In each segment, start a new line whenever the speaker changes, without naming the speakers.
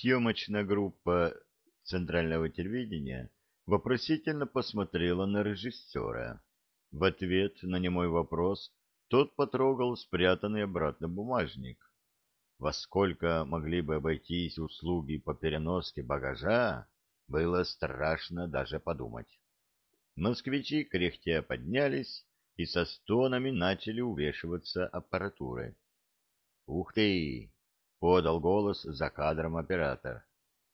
Съемочная группа Центрального телевидения вопросительно посмотрела на режиссера. В ответ на немой вопрос тот потрогал спрятанный обратно бумажник. Во сколько могли бы обойтись услуги по переноске багажа, было страшно даже подумать. Москвичи кряхтя поднялись и со стонами начали увешиваться аппаратурой. «Ух ты!» — подал голос за кадром оператор.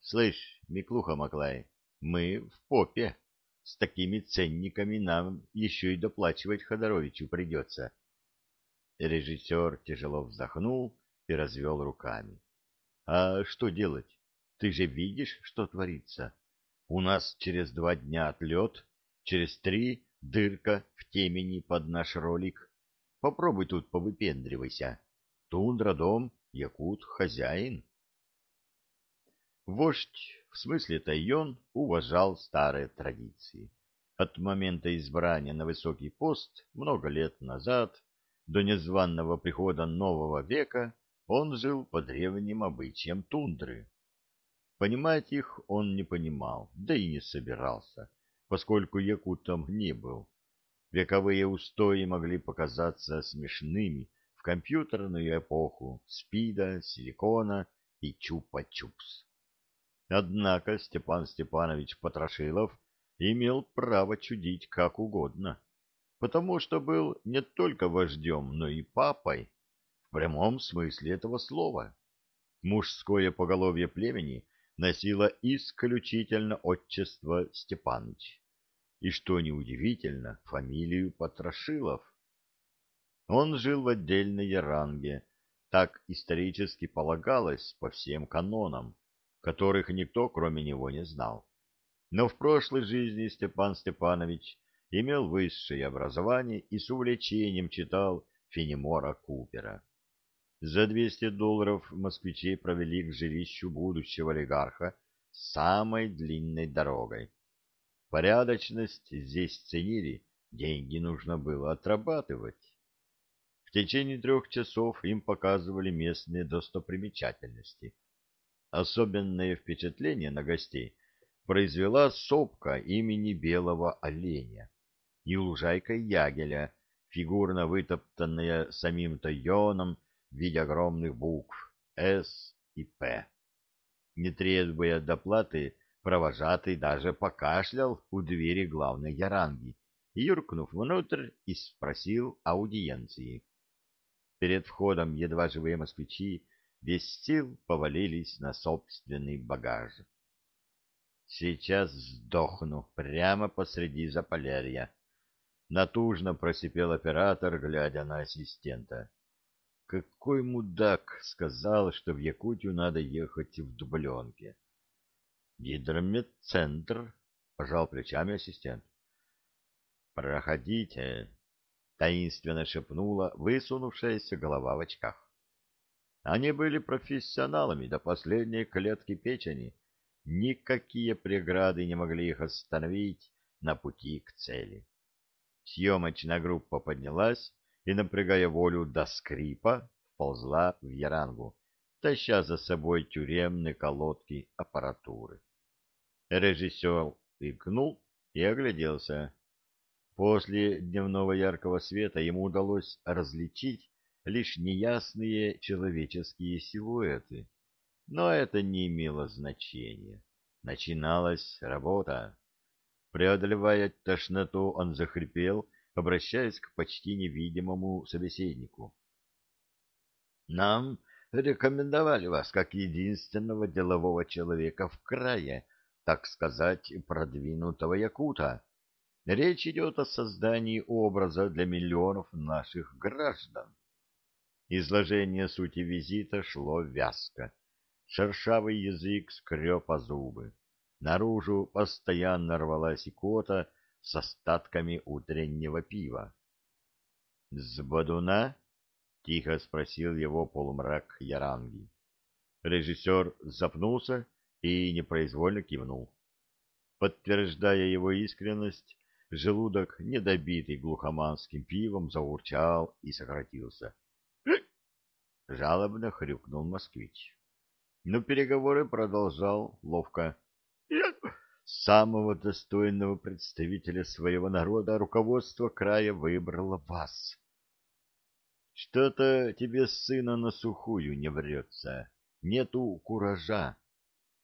«Слышь, Миклуха Маклай, мы в попе. С такими ценниками нам еще и доплачивать Ходоровичу придется». Режиссер тяжело вздохнул и развел руками. «А что делать? Ты же видишь, что творится? У нас через два дня отлет, через три — дырка в темени под наш ролик. Попробуй тут повыпендривайся. Тундра дом, якут хозяин». Вождь, в смысле Тайон, уважал старые традиции. От момента избрания на высокий пост много лет назад до незваного прихода нового века он жил по древним обычаям тундры. Понимать их он не понимал, да и не собирался, поскольку якутом не был. Вековые устои могли показаться смешными компьютерную эпоху спида, силикона и чупа-чупс. Однако Степан Степанович Потрошилов имел право чудить как угодно потому что был не только вождем, но и папой, в прямом смысле этого слова. Мужское поголовье племени носило исключительно отчество Степаныч, и, что неудивительно, фамилию Потрошилов. Он жил в отдельной яранге, так исторически полагалось по всем канонам, которых никто, кроме него, не знал. Но в прошлой жизни Степан Степанович имел высшее образование и с увлечением читал Фенемора Купера. За 200 долларов москвичей провели к жилищу будущего олигарха самой длинной дорогой. Порядочность здесь ценили, деньги нужно было отрабатывать. В течение трех часов им показывали местные достопримечательности. Особенное впечатление на гостей произвела сопка имени Белого Оленя и лужайка ягеля, фигурно вытоптанная самим Тойоном в виде огромных букв «С» и «П». Не требуя доплаты, провожатый даже покашлял у двери главной яранги, юркнув внутрь и спросил аудиенции. Перед входом едва живые москвичи без сил повалились на собственный багаж. Сейчас сдохну прямо посреди Заполярья, Натужно просипел оператор, глядя на ассистента. Какой мудак сказал, что в Якутию надо ехать в дубленке? Гидрометцентр, пожал плечами ассистент. Проходите, таинственно шепнула высунувшаяся голова в очках. Они были профессионалами до последней клетки печени. Никакие преграды не могли их остановить на пути к цели. Съемочная группа поднялась и, напрягая волю до скрипа, ползла в ярангу, таща за собой тюремные колодки аппаратуры. Режиссер икнул и огляделся. После дневного яркого света ему удалось различить лишь неясные человеческие силуэты. Но это не имело значения. Начиналась работа. Преодолевая тошноту, он захрипел, обращаясь к почти невидимому собеседнику. «Нам рекомендовали вас как единственного делового человека в крае, так сказать, продвинутого якута. Речь идет о создании образа для миллионов наших граждан». Изложение сути визита шло вязко. Шершавый язык скреб о зубы. Наружу постоянно рвалась икота с остатками утреннего пива. — С бодуна? — тихо спросил его полумрак Яранги. Режиссер запнулся и непроизвольно кивнул. Подтверждая его искренность, желудок, недобитый глухоманским пивом, заурчал и сократился. Жалобно хрюкнул москвич. но переговоры продолжал ловко. Самого достойного представителя своего народа руководство края выбрало вас. Что-то тебе сына на сухую не врется, нету куража.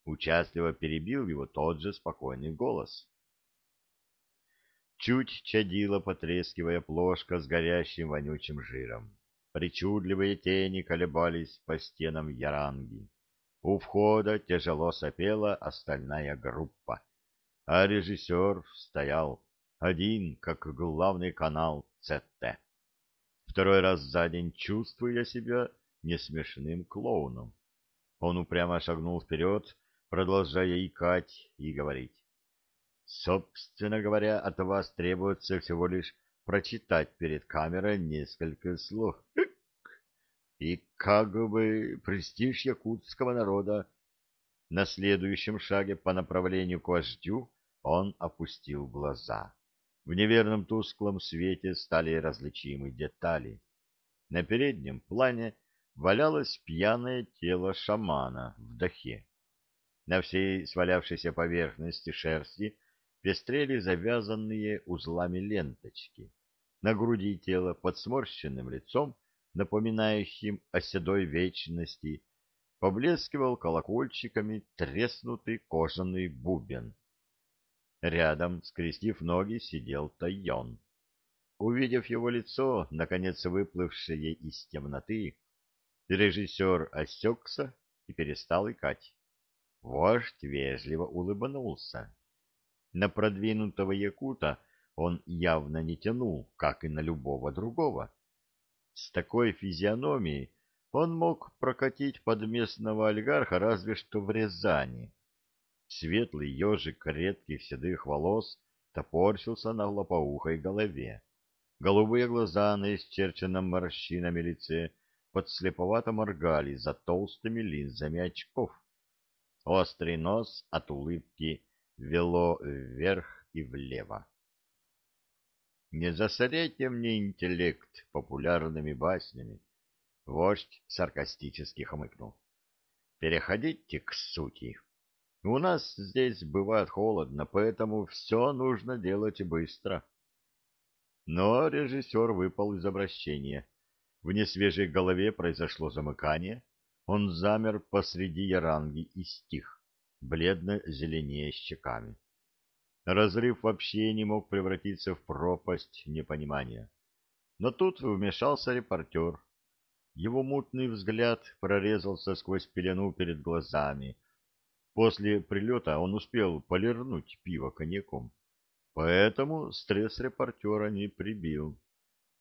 Участливо перебил его тот же спокойный голос. Чуть чадила, потрескивая плошка с горящим вонючим жиром. Причудливые тени колебались по стенам яранги. У входа тяжело сопела остальная группа, а режиссер стоял один, как главный канал ЦТ. Второй раз за день чувствуя себя несмешным клоуном. Он упрямо шагнул вперед, продолжая икать и говорить. Собственно говоря, от вас требуется всего лишь прочитать перед камерой несколько слов и как бы престиж якутского народа. На следующем шаге по направлению к вождю он опустил глаза. В неверном тусклом свете стали различимы детали. На переднем плане валялось пьяное тело шамана в дахе. На всей свалявшейся поверхности шерсти пестрели завязанные узлами ленточки. На груди тела под сморщенным лицом напоминающим о седой вечности, поблескивал колокольчиками треснутый кожаный бубен. Рядом, скрестив ноги, сидел Тайон. Увидев его лицо, наконец выплывшее из темноты, режиссер осекся и перестал икать. Вождь вежливо улыбнулся. На продвинутого якута он явно не тянул, как и на любого другого. С такой физиономией он мог прокатить под местного олигарха разве что в Рязани. Светлый ежик редких седых волос топорщился на лопоухой голове. Голубые глаза на исчерченном морщинами лице подслеповато моргали за толстыми линзами очков. Острый нос от улыбки вело вверх и влево. Не засоряйте мне интеллект популярными баснями. Вождь саркастически хмыкнул. Переходите к сути. У нас здесь бывает холодно, поэтому все нужно делать быстро. Но режиссер выпал из обращения. В несвежей голове произошло замыкание. Он замер посреди яранги и стих, бледно зеленее щеками. Разрыв вообще не мог превратиться в пропасть непонимания. Но тут вмешался репортер. Его мутный взгляд прорезался сквозь пелену перед глазами. После прилета он успел полирнуть пиво коньяком. Поэтому стресс репортера не прибил.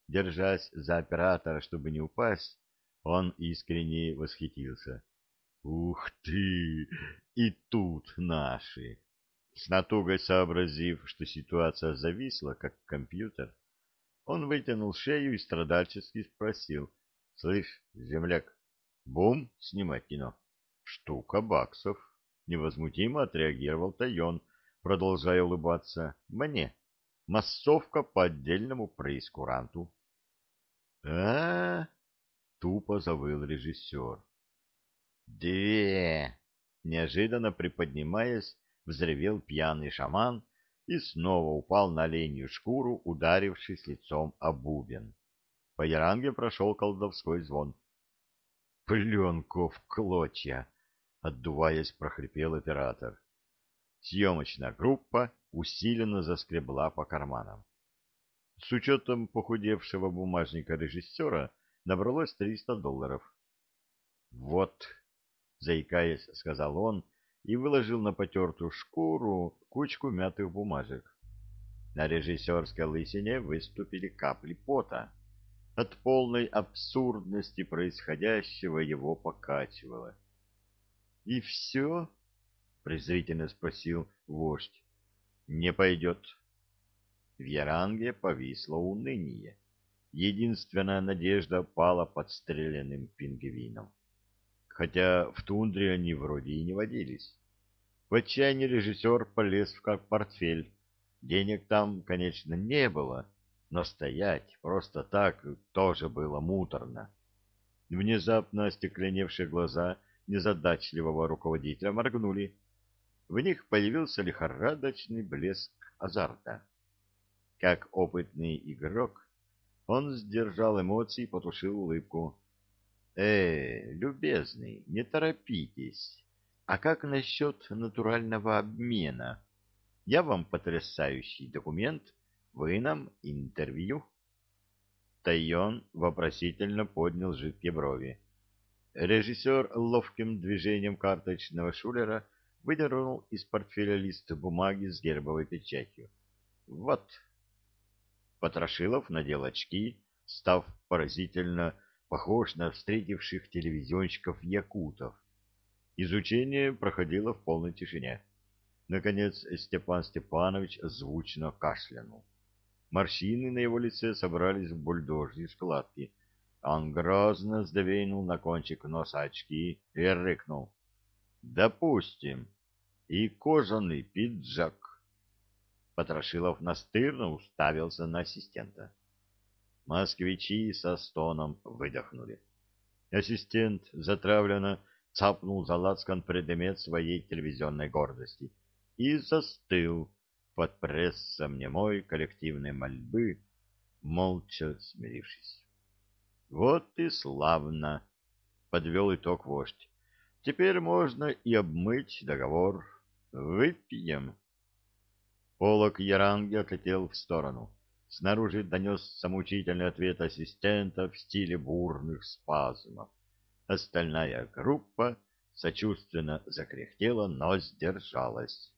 Держась за оператора, чтобы не упасть, он искренне восхитился. «Ух ты! И тут наши!» С натугой сообразив, что ситуация зависла, как компьютер, он вытянул шею и страдальчески спросил. — Слышь, земляк, бум снимать кино? — Штука баксов. Невозмутимо отреагировал Тайон, продолжая улыбаться. — Мне. Массовка по отдельному прейскуранту. — А-а-а! тупо завыл режиссер. — Две! Неожиданно приподнимаясь, взревел пьяный шаман и снова упал на оленью шкуру, ударившись лицом о бубен. По яранге прошел колдовской звон. «Пленку в клочья!» — отдуваясь, прохрипел оператор. Съемочная группа усиленно заскребла по карманам. С учетом похудевшего бумажника режиссера набралось триста долларов. «Вот», — заикаясь, сказал он, и выложил на потертую шкуру кучку мятых бумажек. На режиссерской лысине выступили капли пота. От полной абсурдности происходящего его покачивало. — И все? — презрительно спросил вождь. — Не пойдет. В Яранге повисло уныние. Единственная надежда пала подстреленным пингвином хотя в тундре они вроде и не водились. В отчаянии режиссер полез в как портфель. Денег там, конечно, не было, но стоять просто так тоже было муторно. Внезапно остекленевшие глаза незадачливого руководителя моргнули. В них появился лихорадочный блеск азарта. Как опытный игрок, он сдержал эмоции и потушил улыбку. «Э, любезный, не торопитесь. А как насчет натурального обмена? Я вам потрясающий документ, вы нам интервью». Тайон вопросительно поднял жидкие брови. Режиссер ловким движением карточного шулера выдернул из портфеля лист бумаги с гербовой печатью. «Вот». Потрошилов надел очки, став поразительно похож на встретивших телевизионщиков-якутов. Изучение проходило в полной тишине. Наконец Степан Степанович звучно кашлянул. Морщины на его лице собрались в бульдожьи складки. Он грозно сдвинул на кончик носа очки и рыкнул. «Допустим. И кожаный пиджак». Потрошилов настырно уставился на ассистента. Москвичи со стоном выдохнули. Ассистент затравленно цапнул за лацкан предмет своей телевизионной гордости и застыл под прессом немой коллективной мольбы, молча смирившись. «Вот и славно!» — подвел итог вождь. «Теперь можно и обмыть договор. Выпьем!» Полок Яранги отлетел в сторону. Снаружи донесся мучительный ответ ассистента в стиле бурных спазмов. Остальная группа сочувственно закряхтела, но сдержалась.